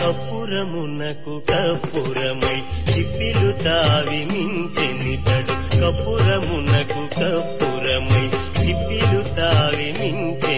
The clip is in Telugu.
కపురమునకు కపురమై చిప్పిలు తావి మించని మించెనితడు కపురమునకు కపురమై చిప్పిలు తావి మించె